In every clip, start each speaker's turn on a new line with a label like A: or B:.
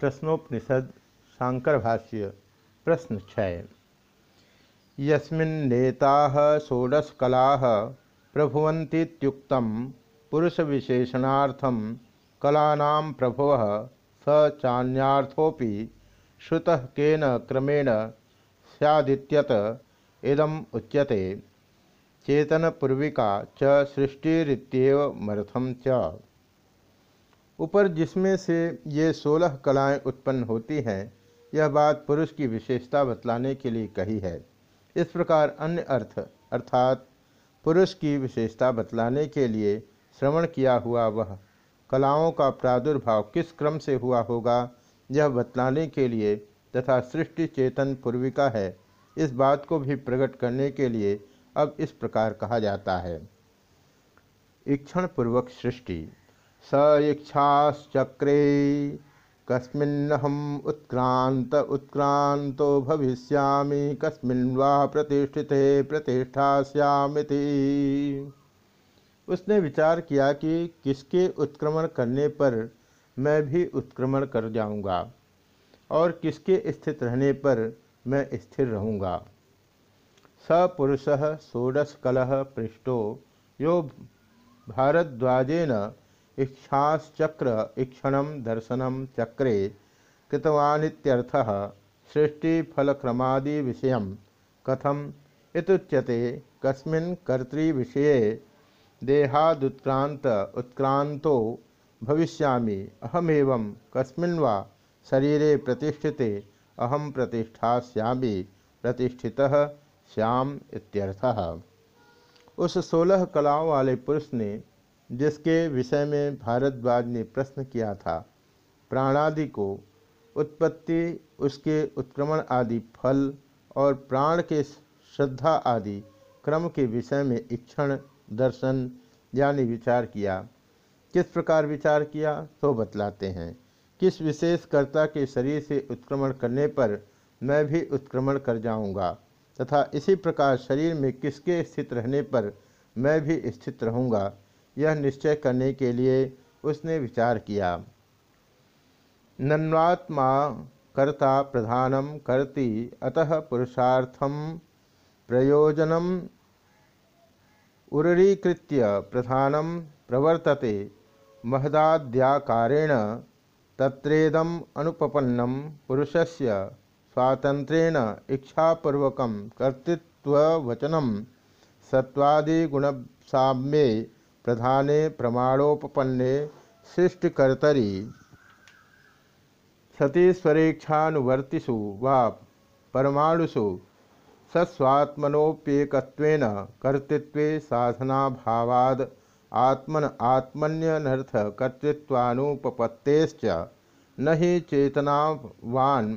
A: प्रश्नोपनिषद शांकर भाष्य प्रश्न छय। यस्मिन्नेता षोडशकला प्रभुवंतीुक्त पुरुष विशेषणार्थम कलाना प्रभु स चान्यार्थोपि श्रुतः केन क्रमेण सदित्यत इदम उच्यते। चेतनपूर्विका च सृष्टिरित्येवमर्थम च। ऊपर जिसमें से ये सोलह कलाएँ उत्पन्न होती हैं, यह बात पुरुष की विशेषता बतलाने के लिए कही है। इस प्रकार अन्य अर्थ, अर्थात पुरुष की विशेषता बतलाने के लिए श्रवण किया हुआ वह कलाओं का प्रादुर्भाव किस क्रम से हुआ होगा, यह बतलाने के लिए तथा सृष्टि चेतन पूर्विका है, इस बात को भी प्रकट करने के लिए अब इस प्रकार कहा जाता है। ईक्षण पूर्वक सृष्टि। स इच्छाश्चक्रे। कस्मिन्नहम उत्क्रांत उत्क्रांतो भविष्यामि कस्मिन् वा प्रतिष्ठिते, प्रतिष्ठास्यामिति। उसने विचार किया कि किसके उत्क्रमण करने पर मैं भी उत्क्रमण कर जाऊँगा और किसके स्थित रहने पर मैं स्थिर रहूँगा। सपुरुष षोडश कलह पृष्ठो यो भारद्वाजेन इच्छाश्चक्र, इक्षण दर्शन चक्रे कृतवानित्यर्थः सृष्टिफलक्रमादि विषय कथम इतुच्यते कस्मिन् कर्तृविषये देहादुत्क्रांत उत्क्रांतो भविष्यामि। अहमेव कस्मिन् वा शरीरे प्रतिष्ठिते अहम प्रतिष्ठास्यामि, प्रतिष्ठितः श्याम इत्यर्थः। उस सोलह कलाओं वाले पुरुष ने जिसके विषय में भारद्वाज ने प्रश्न किया था, प्राणादि को उत्पत्ति, उसके उत्क्रमण आदि फल और प्राण के श्रद्धा आदि क्रम के विषय में इक्षण दर्शन यानी विचार किया। किस प्रकार विचार किया तो बतलाते हैं। किस विशेष कर्ता के शरीर से उत्क्रमण करने पर मैं भी उत्क्रमण कर जाऊँगा, तथा इसी प्रकार शरीर में किसके स्थित रहने पर मैं भी स्थित रहूँगा यह निश्चय करने के लिए उसने विचार किया। नन्वात्मा कर्ता प्रधानम करती अतः पुरुषार्थम प्रयोजनम उरीकृत्य प्रधानम प्रवर्तते महदाद्याकारेण तत्रेदम अनुपपन्नम पुरुषस्य स्वातंत्रेण इच्छापूर्वक कर्तृत्ववचनम सत्वादिगुणसाम्ये प्रधाने प्रमाणोपन्ने सृष्टिकर्तरी। क्षतिस्वरेक्षानुवर्तिषु वा परमाणुषु सस्वात्मनोप्येकत्वेन कर्तृत्वे साधनाभावाद आत्मन आत्मन्यनर्थ कर्तृत्वानुपपत्तेश्च न हि चेतनावान्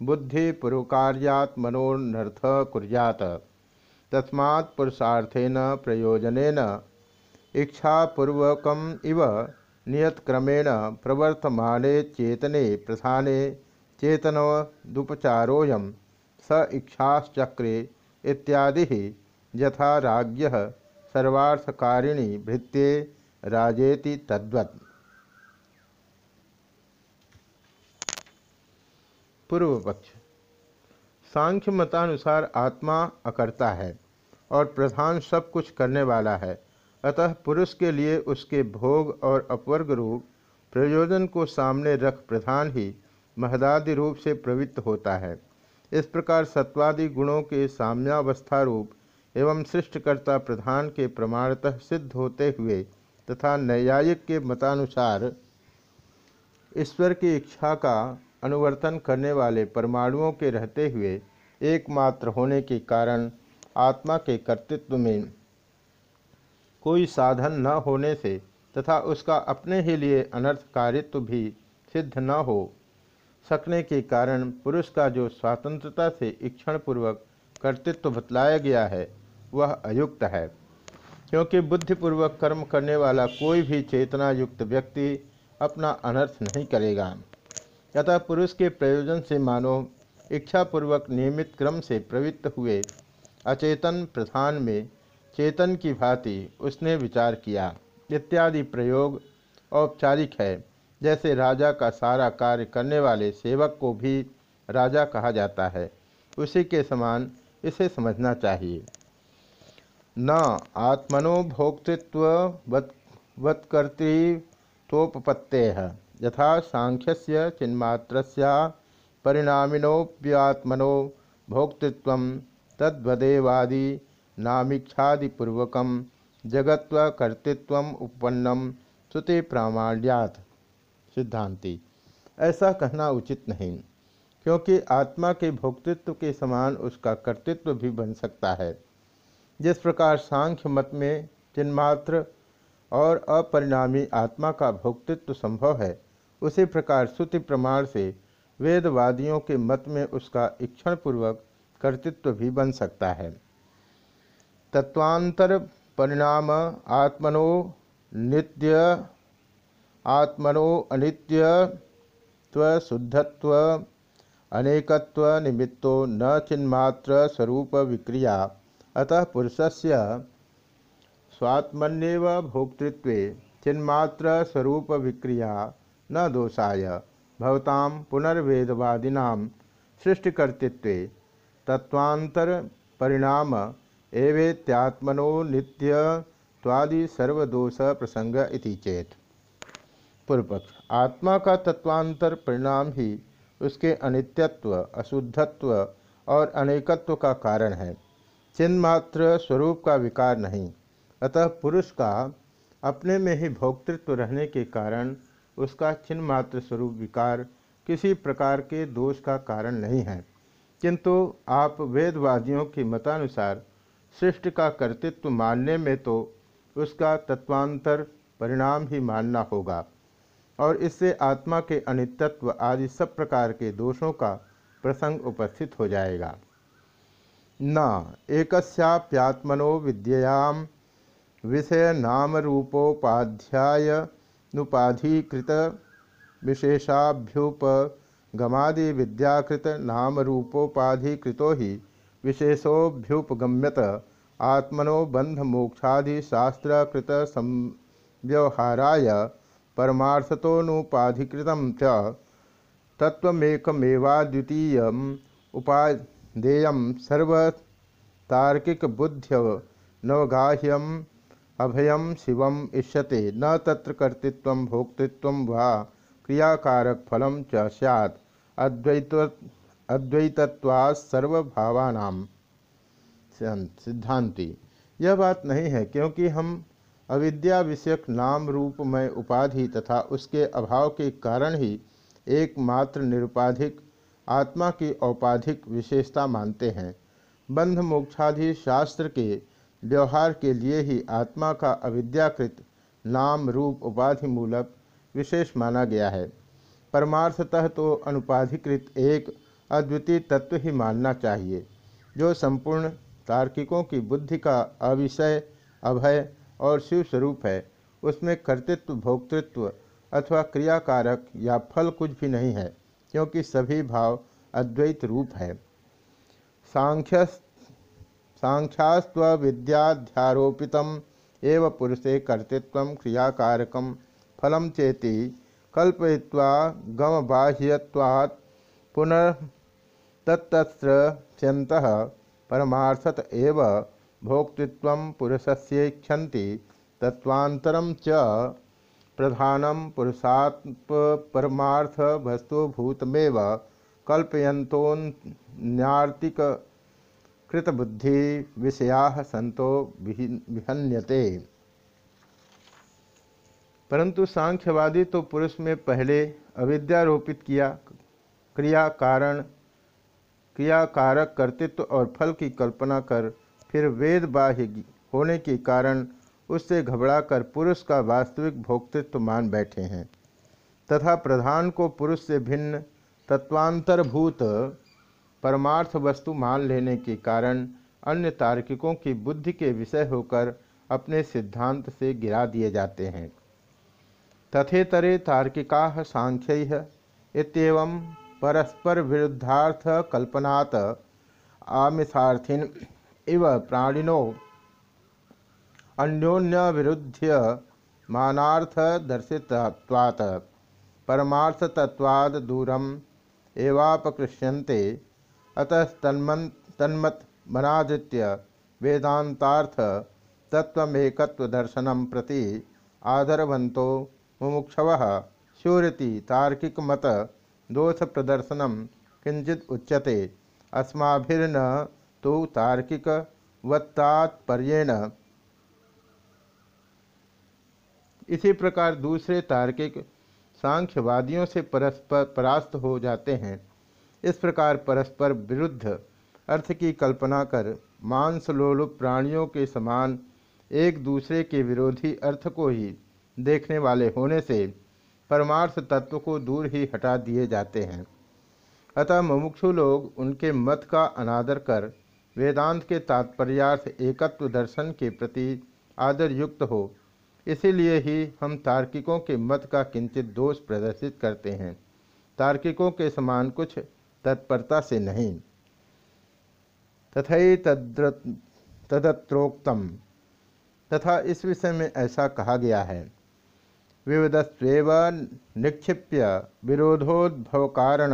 A: बुद्धिपूर्वकार्यात्मनोनर्थ कुर्यात् तस्मात् पुरुषार्थेन प्रयोजनेन इच्छापूर्वक इव नियतक्रमेण प्रवर्तमाने चेतने प्रधाने चेतनदुपचारोऽयं स इच्छाश्चक्रे इत्यादि यथा राज्ञ सर्वार्थकारिणी भृत्ये राजेति तद्वत्। पूर्व पक्ष सांख्य मतानुसार आत्मा अकर्ता है और प्रधान सब कुछ करने वाला है। अतः पुरुष के लिए उसके भोग और अपवर्ग रूप प्रयोजन को सामने रख प्रधान ही महदादि रूप से प्रवृत्त होता है। इस प्रकार सत्वादि गुणों के साम्यावस्था रूप एवं सृष्टिकर्ता प्रधान के प्रमाणतः सिद्ध होते हुए तथा न्यायिक के मतानुसार ईश्वर की इच्छा का अनुवर्तन करने वाले परमाणुओं के रहते हुए एकमात्र होने के कारण आत्मा के कर्तृत्व में कोई साधन न होने से तथा उसका अपने ही लिए अनर्थकारित्व भी सिद्ध न हो सकने के कारण पुरुष का जो स्वतंत्रता से इक्षणपूर्वक कर्तृत्व बतलाया गया है, वह अयुक्त है। क्योंकि बुद्धिपूर्वक कर्म करने वाला कोई भी चेतना युक्त व्यक्ति अपना अनर्थ नहीं करेगा। अतः पुरुष के प्रयोजन से मानो इच्छापूर्वक नियमित क्रम से प्रवृत्त हुए अचेतन प्रधान में चेतन की भांति उसने विचार किया, इत्यादि प्रयोग औपचारिक है। जैसे राजा का सारा कार्य करने वाले सेवक को भी राजा कहा जाता है, उसी के समान इसे समझना चाहिए। न आत्मनो भोक्तृत्व वत्कर्तृत्वोपत्ते यथा सांख्य से चिन्मात्र परिणामिनोप्यात्मनो भोक्तृत्व तद्वदेवादी नामीक्षादिपूर्वक जगत्व कर्तृत्व उपन्न श्रुति प्रामाण्यात। सिद्धांति। ऐसा कहना उचित नहीं, क्योंकि आत्मा के भोक्तृत्व के समान उसका कर्तृत्व भी बन सकता है। जिस प्रकार सांख्य मत में चिन्मात्र और अपरिणामी आत्मा का भोक्तृत्व संभव है, उसी प्रकार श्रुति प्रमाण से वेदवादियों के मत में उसका इक्षणपूर्वक कर्तृत्व भी बन सकता है। तत्वांतर परिणाम आत्मनो नित्य, आत्मनो अनित्य शुद्धत्व अनेकत्व निमित्तो न चिन्मात्र स्वरूप विक्रिया। अतः पुरुषस्य स्वात्मन्यव भोक्तृत्व चिन्मात्र स्वरूप विक्रिया न दोषाय। भवतां पुनर्वेदवादीना सृष्टिकर्तृत्व तत्वांतर परिणाम एवेत्यात्मनो नित्यत्वादि सर्वदोष प्रसंग इति चेत। पूर्वपक्ष आत्मा का तत्वांतर परिणाम ही उसके अनित्यत्व, अशुद्धत्व और अनेकत्व का कारण है। चिन्मात्र स्वरूप का विकार नहीं। अतः पुरुष का अपने में ही भोक्तृत्व रहने के कारण उसका चिन्मात्र स्वरूप विकार किसी प्रकार के दोष का कारण नहीं है। किंतु आप वेदवादियों के मतानुसार सृष्टि का कर्तृत्व मानने में तो उसका तत्वांतर परिणाम ही मानना होगा। और इससे आत्मा के अनित्व आदि सब प्रकार के दोषों का प्रसंग उपस्थित हो जाएगा। न एकस्याप्यात्मनो विद्याम विषय नाम रूपोपाध्याय नुपाधिकृत विशेषाभ्युपगमादि विद्याकृत नाम रूपोपाधिकृतो ही विशेषोभ्युपगम्यत आत्मनो बंध मोक्षादि शास्त्रकृत संव्यवहाराय परमार्थतोनुपाधिकृत च तत्वमेकमेवाद्वितीय उपादेय सर्वतार्किक बुद्ध्य नवगाह्यम अभयम शिवम इष्यते, न तत्र कर्तृत्व, भोक्तृत्व वा क्रियाकारक फलम च सैत् अद्वैत अद्वैतत्वात् सर्वभावानाम सिद्धांति। यह बात नहीं है, क्योंकि हम अविद्या विषयक नाम रूपमय उपाधि तथा उसके अभाव के कारण ही एकमात्र निरुपाधिक आत्मा की औपाधिक विशेषता मानते हैं। बंध मोक्षाधि शास्त्र के व्यवहार के लिए ही आत्मा का अविद्याकृत नाम रूप उपाधि मूलक विशेष माना गया है। परमार्थतः तो अनुपाधिकृत एक अद्वितीय तत्व ही मानना चाहिए, जो संपूर्ण तार्किकों की बुद्धि का अविषय, अभय और शिव स्वरूप है। उसमें कर्तृत्व, भोक्तृत्व अथवा क्रियाकारक या फल कुछ भी नहीं है, क्योंकि सभी भाव अद्वैत रूप है। सांख्य सांख्यास्व विद्याध्यारोपित एव पुरुषे कर्तृत्व क्रियाकारक फलम चेती कल्पय्वा गम गमबाह्यवात् पुनस्तत्रत्यंत परमार्थत एव भोक्तृत्व पुरुषस्येक्षति तत्वांतरम च प्रधानम पुरुषात्म परमार्थ वस्तुभूतमेव कल्पयंतोन्यार्तिक कृतबुद्धि विषया संतो विहन्यते। परंतु सांख्यवादी तो पुरुष में पहले अविद्यारोपित किया क्रिया कारण क्रियाकारक कर्तृत्व और फल की कल्पना कर फिर वेद बाह्य होने के कारण उससे घबराकर पुरुष का वास्तविक भोक्तृत्व मान बैठे हैं। तथा प्रधान को पुरुष से भिन्न तत्वांतरभूत परमार्थ वस्तु मान लेने के कारण अन्य तार्किकों की बुद्धि के विषय होकर अपने सिद्धांत से गिरा दिए जाते हैं। तथेतरे तार्किका सांख्य इतम परस्पर विरुद्धार्थ कल्पनात् आमिषार्थिन इव प्राणिनो। अन्योन्य विरुद्ध मानार्थ दर्शित्वात् परमार्थतत्वाद दूरम एवापकृष्यन्ते। अतः तन्मन तन्मत मनादित्य वेदांतार्थ तत्वमेकत्व दर्शनम प्रति आदरवंतो मुमुक्षव। शूरति तार्किक मत दोष प्रदर्शनम किंचित उच्यते। अस्माभिर्न तो तार्किक वत्तात्पर्येण इसी प्रकार दूसरे तार्किक सांख्यवादियों से परस्पर परास्त हो जाते हैं। इस प्रकार परस्पर विरुद्ध अर्थ की कल्पना कर मांसलोलुप प्राणियों के समान एक दूसरे के विरोधी अर्थ को ही देखने वाले होने से परमार्थ तत्व को दूर ही हटा दिए जाते हैं। अतः मुमुक्षु लोग उनके मत का अनादर कर वेदांत के तात्पर्यार्थ एकत्व दर्शन के प्रति आदर युक्त हो। इसीलिए ही हम तार्किकों के मत का किंचित दोष प्रदर्शित करते हैं। तार्किकों के समान कुछ तत्परता से नहीं। तथा तदत्रोक्तम। तथा इस विषय में ऐसा कहा गया है। विविधस्व निक्षिप्य विरोधोद्भव कारण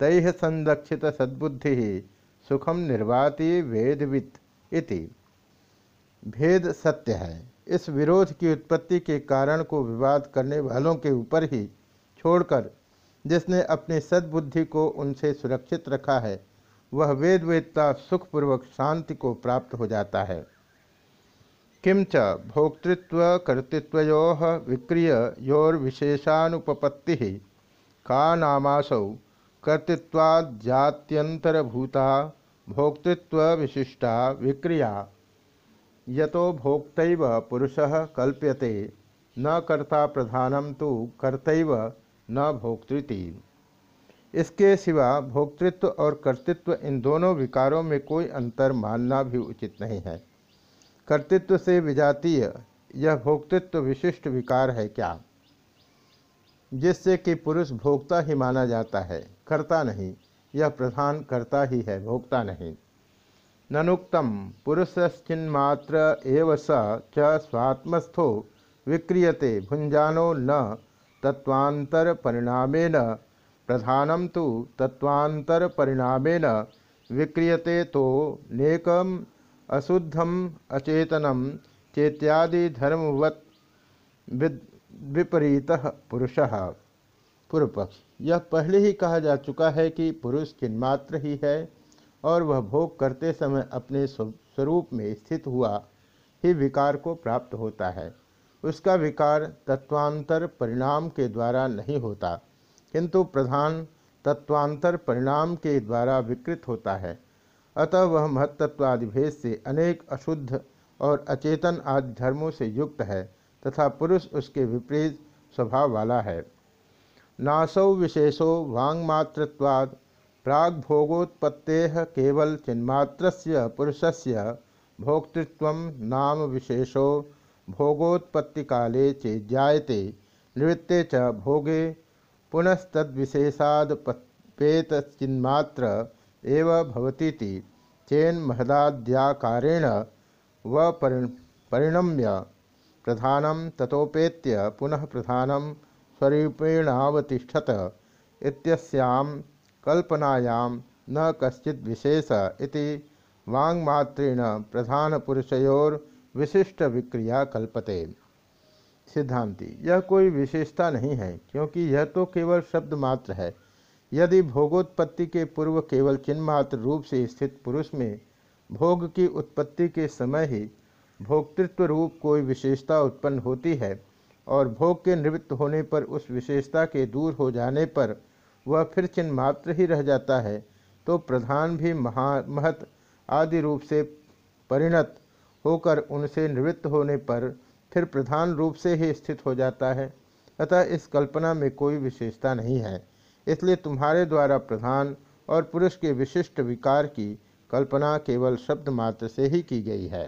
A: तैह संरक्षित सद्बुद्धि सुखम निर्वाति वेदवित इति। भेद सत्य है। इस विरोध की उत्पत्ति के कारण को विवाद करने वालों के ऊपर ही छोड़कर जिसने अपनी सद्बुद्धि को उनसे सुरक्षित रखा है, वह वेद वेदता सुखपूर्वक शांति को प्राप्त हो जाता है। किंच भोक्तृत्व कर्तृत्वयो विक्रिय का नामासौ? कर्तृत्वाद्यात्यंतरभूता भोक्तृत्व विशिष्टा विक्रिया। यतो भोक्तैव पुरुषः कल्प्यते, न कर्ता प्रधानम तो कर्तैव न भोक्तृति। इसके सिवा भोक्तृत्व और कर्तृत्व इन दोनों विकारों में कोई अंतर मानना भी उचित नहीं है। कर्तृत्व से विजातीय, यह भोक्तृत्व विशिष्ट विकार है क्या? जिससे कि पुरुष भोक्ता ही माना जाता है, कर्ता नहीं, यह प्रधान कर्ता ही है, भोक्ता नहीं। ननुक्तम पुरुषश्चिन्मात्र एव स च स्वात्मस्थो विक्रियते भुंजानो न तत्वांतर परिणामेन प्रधानम तो तत्वांतर परिणामेन विक्रियते तो नेकम अशुद्धम अचेतनम चेत्यादि धर्मवत् विपरीत पुरुष। पूर्वपक्ष यह पहले ही कहा जा चुका है कि पुरुष चिन्मात्र ही है और वह भोग करते समय अपने स्वरूप में स्थित हुआ ही विकार को प्राप्त होता है। उसका विकार तत्वांतर परिणाम के द्वारा नहीं होता, किंतु प्रधान तत्वांतर परिणाम के द्वारा विकृत होता है। अतः वह महत्त्वादि भेद से अनेक अशुद्ध और अचेतन आदि धर्मों से युक्त है तथा पुरुष उसके विपरीत स्वभाव वाला है। नासौ विशेषो वांगमात्रवाद प्राग भोगोत्पत्ते केवल चिन्मात्र पुरुषस्य भोक्तृत्व नाम विशेषो भोगोत्पत्ति काले चेज्जायते निवृत्ते च भोगे पुनस्तद्विशेषादपेत चिन्मात्र एव भवतीति चेन महदाद्याकारेण व परिणम्य प्रधानम ततोपेत्य पुनः प्रधानम स्वरूपेणावतिष्ठत इत्यस्याम कल्पनायाम न कश्चित विशेष इति वांगमात्रेण प्रधान विशिष्ट विक्रिया कल्पते। सिद्धांति, यह कोई विशेषता नहीं है, क्योंकि यह तो केवल शब्द मात्र है। यदि भोगोत्पत्ति के पूर्व केवल चिन्मात्र रूप से स्थित पुरुष में भोग की उत्पत्ति के समय ही भोक्तृत्व रूप कोई विशेषता उत्पन्न होती है और भोग के निवृत्त होने पर उस विशेषता के दूर हो जाने पर वह फिर चिन्ह मात्र ही रह जाता है तो प्रधान भी महा महत आदि रूप से परिणत होकर उनसे निवृत्त होने पर फिर प्रधान रूप से ही स्थित हो जाता है। अतः इस कल्पना में कोई विशेषता नहीं है। इसलिए तुम्हारे द्वारा प्रधान और पुरुष के विशिष्ट विकार की कल्पना केवल शब्द मात्र से ही की गई है।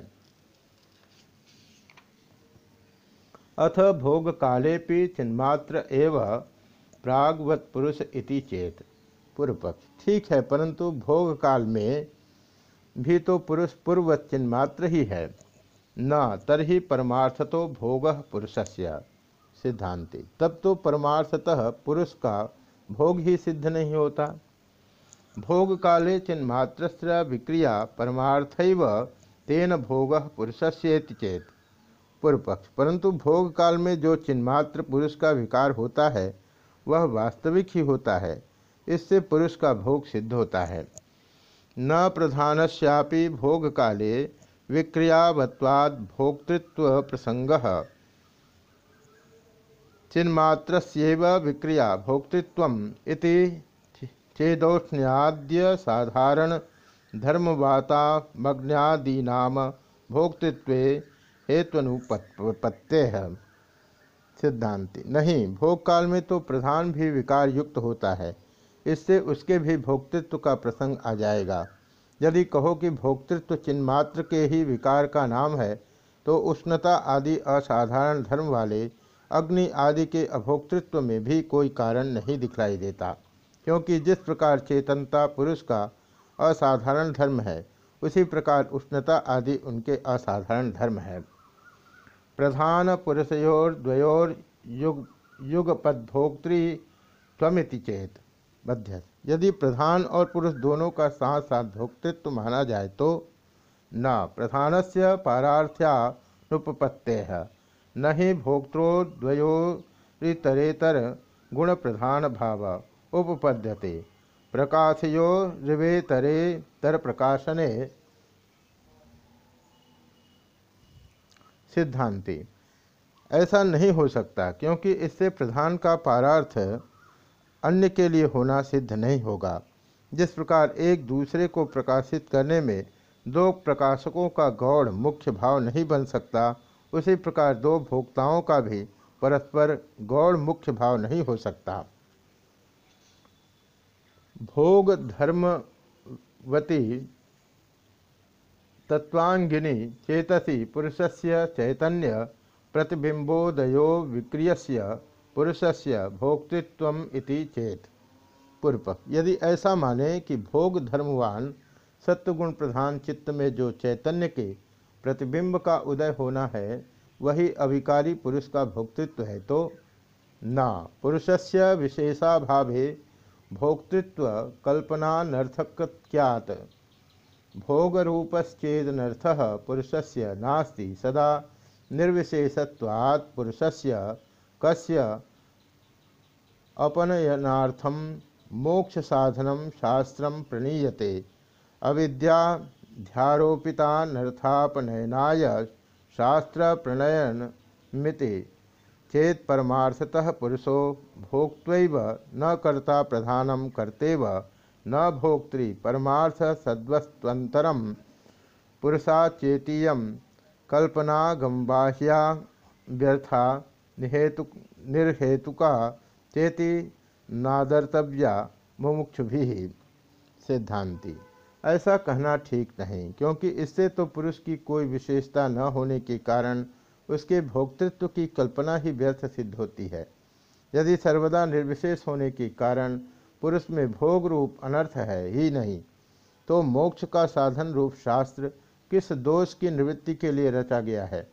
A: अथ भोग काले चिन्मात्र एव प्रागवत पुरुष इति चेत। पूर्वपक्ष। ठीक है, परंतु भोग काल में भी तो पुरुष पूर्व चिन्मात्र ही है। न, तरही परमार्थ तो भोग पुरुषस्य सिद्धांति तब तो परमार्थतः पुरुष का भोग ही सिद्ध नहीं होता। भोग काले चिन्मात्र विक्रिया परमार्थ तेन भोग पुरुषस्येति चेत। पूर्व पक्ष परंतु भोग काल में जो चिन्मात्र पुरुष का विकार होता है, वह वास्तविक ही होता है। इससे पुरुष का भोग सिद्ध होता है। न प्रधानस्यापि भोग काले विक्रियावत्वाद भोक्तृत्व प्रसंग। चिन्मात्र विक्रिया भोक्तृत्व इति चेदौष्ण्याद्य साधारण धर्मवातामग्नादीना भोक्तृत्व हेत्वनुपत्ते। है सिद्धांति, नहीं भोग काल में तो प्रधान भी विकार युक्त होता है, इससे उसके भी भोक्तृत्व का प्रसंग आ जाएगा। यदि कहो कि भोक्तृत्व चिन्मात्र के ही विकार का नाम है तो उष्णता आदि असाधारण धर्म वाले अग्नि आदि के अभोक्तृत्व में भी कोई कारण नहीं दिखलाई देता, क्योंकि जिस प्रकार चेतनता पुरुष का असाधारण धर्म है, उसी प्रकार उष्णता आदि उनके असाधारण धर्म है। प्रधान पुरुषयोर द्वयोर युग युगपदभोक्तृत्वमिति चेत। मध्य। यदि प्रधान और पुरुष दोनों का साथ साथ भोक्तृत्व माना जाए तो न प्रधान से पारार्थ्यानुपत्ते है न ही भोक्तृद्वयोतरेतर गुण प्रधान भाव उपपद्यते। प्रकाशयो रिवेतरे तर प्रकाशने सिद्धांति। ऐसा नहीं हो सकता क्योंकि इससे प्रधान का पारार्थ अन्य के लिए होना सिद्ध नहीं होगा। जिस प्रकार एक दूसरे को प्रकाशित करने में दो प्रकाशकों का गौड़ मुख्य भाव नहीं बन सकता उसी प्रकार दो भोक्ताओं का भी परस्पर गौड़ मुख्य भाव नहीं हो सकता। भोग धर्मवती तत्वांगिनी चेतसी पुरुषस्य चैतन्य प्रतिबिंबोदयो विक्रियस्य पुरुषस्य भोक्तृत्व इति चेत। पूर्व, यदि ऐसा माने कि भोग धर्मवान सत्वगुण प्रधान चित्त में जो चैतन्य के प्रतिबिंब का उदय होना है, वही अभिकारी पुरुष का भोक्तृत्व है। तो न, पुरुषस्य विशेषाभावे भोक्तृत्व कल्पनानर्थक्यात भोगरूपश्चेदनर्थ पुरुषस्य नास्ति, सदा निर्विशेषत्वात् पुरुषस्य कस्य अपनयनार्थम मोक्ष साधनम शास्त्र प्रणीयते। अविद्याध्यारोपितानर्थापनयनाय शास्त्र प्रणयन मिति चेत परमार्थतः पुरुषो भोक्त्व न कर्ता प्रधानम कर्तेव न भोक्तृ परमार्थ सद्वस्त्वंतरम पुरुषाचेतीय कल्पनागम्बाह्या व्यर्था निहेतु निर्हेतुका चेति नादर्तव्या मुमुक्षु सिद्धांति ऐसा कहना ठीक नहीं, क्योंकि इससे तो पुरुष की कोई विशेषता न होने के कारण उसके भोक्तृत्व की कल्पना ही व्यर्थ सिद्ध होती है। यदि सर्वदा निर्विशेष होने के कारण पुरुष में भोग रूप अनर्थ है ही नहीं तो मोक्ष का साधन रूप शास्त्र किस दोष की निवृत्ति के लिए रचा गया है?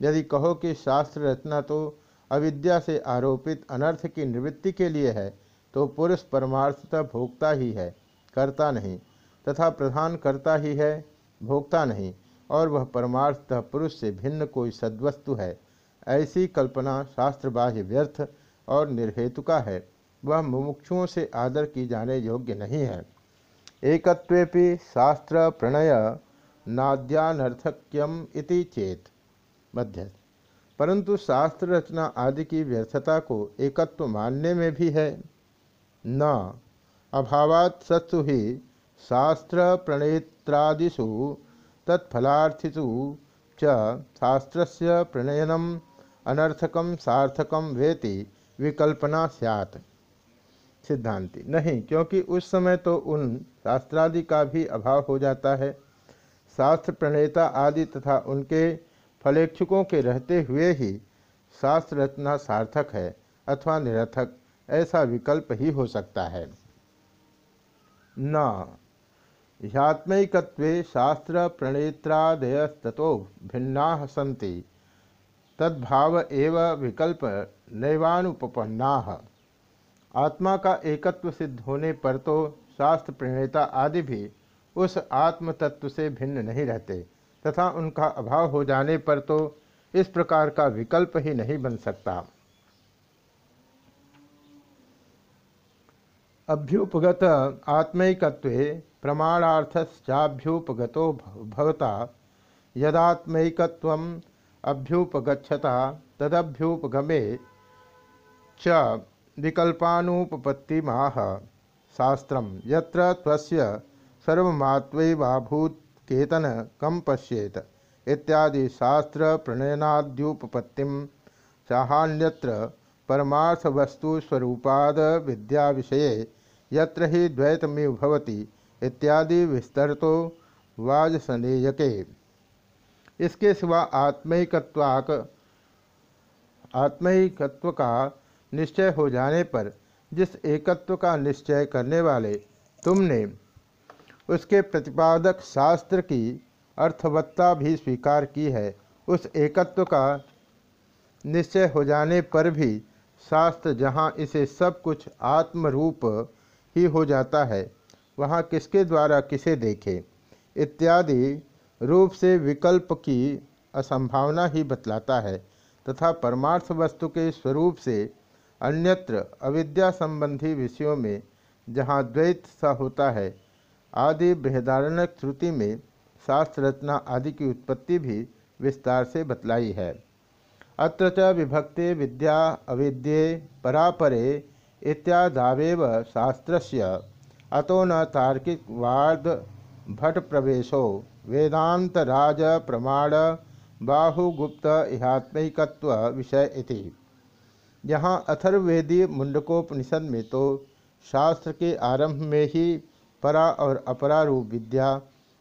A: यदि कहो कि शास्त्र रचना तो अविद्या से आरोपित अनर्थ की निवृत्ति के लिए है तो पुरुष परमार्थता भोगता ही है, करता नहीं। तथा प्रधान करता ही है भोक्ता नहीं, और वह परमार्थतः पुरुष से भिन्न कोई सद्वस्तु है। ऐसी कल्पना शास्त्रबाह्य व्यर्थ और निर्हेतुका है। वह मुमुक्षुओं से आदर की जाने योग्य नहीं है। एकत्वेपि शास्त्र प्रणय नाद्यानर्थक्यम इति चेत। मध्य। परंतु शास्त्र रचना आदि की व्यर्थता को एकत्व मानने में भी है। न। अभावात सत्सु ही शास्त्र प्रणेत्रादिषु तत्फलार्थिषु च शास्त्रस्य प्रणयनम अनर्थकम सार्थकम वेति विकल्पना सैत सिद्धांति। नहीं, क्योंकि उस समय तो उन शास्त्रादि का भी अभाव हो जाता है। शास्त्र प्रणेता आदि तथा उनके फलेक्षुकों के रहते हुए ही शास्त्र रचना सार्थक है अथवा निरर्थक, ऐसा विकल्प ही हो सकता है। न। ह्यात्मकत्व शास्त्र प्रणेत्रादयस्तो भिन्ना सी तद्भाव एव विकल्प नैवानुपन्ना आत्मा का एकत्व सिद्ध होने पर तो शास्त्र प्रणेता आदि भी उस आत्म तत्व से भिन्न नहीं रहते, तथा उनका अभाव हो जाने पर तो इस प्रकार का विकल्प ही नहीं बन सकता। अभ्युपगत आत्मैकत्व प्रमाणार्थश्चाभ्युपगत भवता। यदात्मैकत्व अभ्युपगछता तदभ्युपगमे च विकल्पानुपपत्तिमाह। शास्त्र यत्र त्वस्य सर्वमात्वैवाभूत केतन कम पश्येत। इत्यादि शास्त्र प्रणयनाद्युपपत्ति चाहान्यत्र परमार्थ वस्तु स्वरूपाद विद्या विषय यत्र ही द्वैतमेव भवति। इत्यादि विस्तरतो वाजसनेयके इसके सिवा आत्मिकत्वाक आत्मयिकत्व का निश्चय हो जाने पर जिस एकत्व का निश्चय करने वाले तुमने उसके प्रतिपादक शास्त्र की अर्थवत्ता भी स्वीकार की है, उस एकत्व का निश्चय हो जाने पर भी शास्त्र जहाँ इसे सब कुछ आत्मरूप ही हो जाता है। वहाँ किसके द्वारा किसे देखे? इत्यादि रूप से विकल्प की असंभावना ही बतलाता है तथा परमार्थ वस्तु के स्वरूप से अन्यत्र अविद्या संबंधी विषयों में जहाँ द्वैत सा होता है, आदि बृहदारण्य श्रुति में शास्त्र रचना आदि की उत्पत्ति भी विस्तार से बतलाई है। अत्र च विभक्ते विद्या, अविद्ये, परापरे इत्यादावेव शास्त्रस्य अतो न तार्किक वाद भट प्रवेशो। वेदांत राज प्रमाण बाहुगुप्त इहात्मिकत्व विषय इति। यहाँ अथर्वेदी मुंडकोपनिषद में तो शास्त्र के आरंभ में ही परा और अपरा रूप विद्या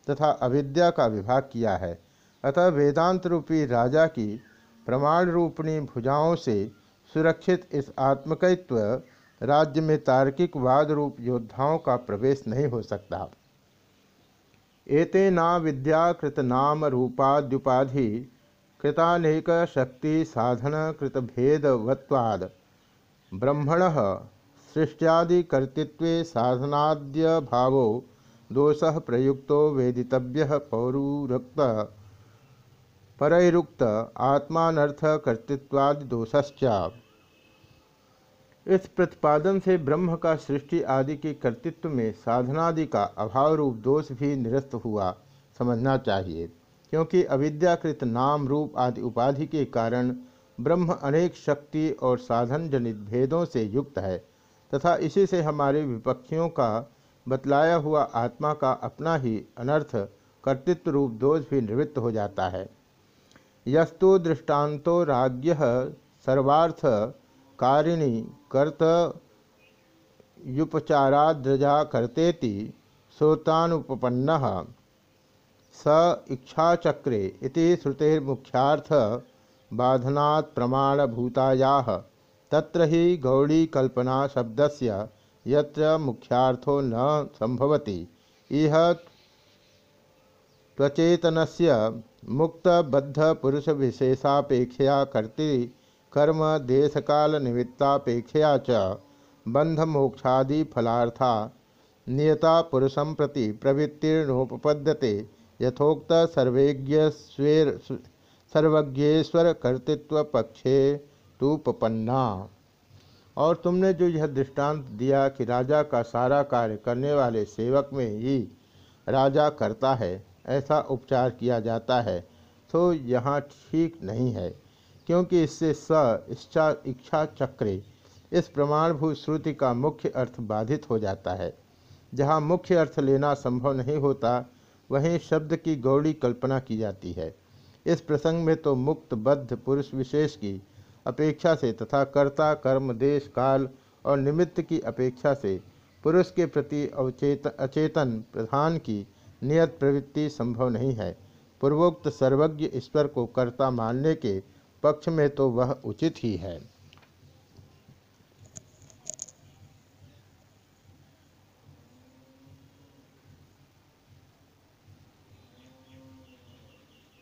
A: तथा अविद्या का विभाग किया है। अतः वेदांत रूपी राजा की प्रमाण रूपणी भुजाओं से सुरक्षित इस आत्मकत्व राज्य में तार्किक वाद रूप योद्धाओं का प्रवेश नहीं हो सकता। एते ना विद्याकृत नाम रूपाद्युपाधि, कृतानेक शक्ति साधन कृत भेदवत्वाद। ब्रह्मण सृष्ट्यादि कर्तृत्व साधनाद्य भावो, दोष प्रयुक्त वेदितव्य पौरुक्त परैरुक्त आत्मानर्थ इस प्रतिपादन से ब्रह्म का सृष्टि आदि के कर्तृत्व में साधनादि का अभाव रूप दोष भी निरस्त हुआ, समझना चाहिए। क्योंकि अविद्याकृत नाम रूप आदि उपाधि के कारण ब्रह्म अनेक शक्ति और साधन जनित भेदों से युक्त है, तथा इसी से हमारे विपक्षियों का बतलाया हुआ आत्मा का अपना ही अनर्थ कर्तृत्व रूप दोष भी निवृत्त हो जाता है। यस्तु दृष्टान्तो राज्य सर्वार्थ कारिणी कर्त युपचाराद्रजा करतेति श्रोतानुपन्न स इच्छाचक्रे इति श्रुतेर्मुख्यार्थ बाधनात् प्रमाणभूताया। तत्र ही गौड़ी कल्पना शब्दस्य यत्र मुख्यार्थो न संभवति इह त्वचेतनस्य मुक्तबद्धपुरुषविशेषापेक्षया कर्ति कर्म देशकाल निमित्तापेक्षया च। बंधमोक्षादि फलार्था। नियता पुरुषं प्रति प्रवृत्तिर्नोपपद्यते। यथोक्त सर्वेज्ञस्वेर सर्वज्ञेश्वर कर्तृत्व पक्षे तूपन्ना और तुमने जो यह दृष्टांत दिया कि राजा का सारा कार्य करने वाले सेवक में ही राजा करता है, ऐसा उपचार किया जाता है तो यहाँ ठीक नहीं है। क्योंकि इससे स इच्छा इच्छा चक्रे, इस प्रमाणभूत श्रुति का मुख्य अर्थ बाधित हो जाता है। जहाँ मुख्य अर्थ लेना संभव नहीं होता, वहीं शब्द की गौड़ी कल्पना की जाती है। इस प्रसंग में तो मुक्त बद्ध पुरुष विशेष की अपेक्षा से तथा कर्ता, कर्म, देश, काल और निमित्त की अपेक्षा से पुरुष के प्रति अवचेत, अचेतन प्रधान की नियत प्रवृत्ति संभव नहीं है। पूर्वोक्त सर्वज्ञ ईश्वर को कर्ता मानने के पक्ष में तो वह उचित ही है।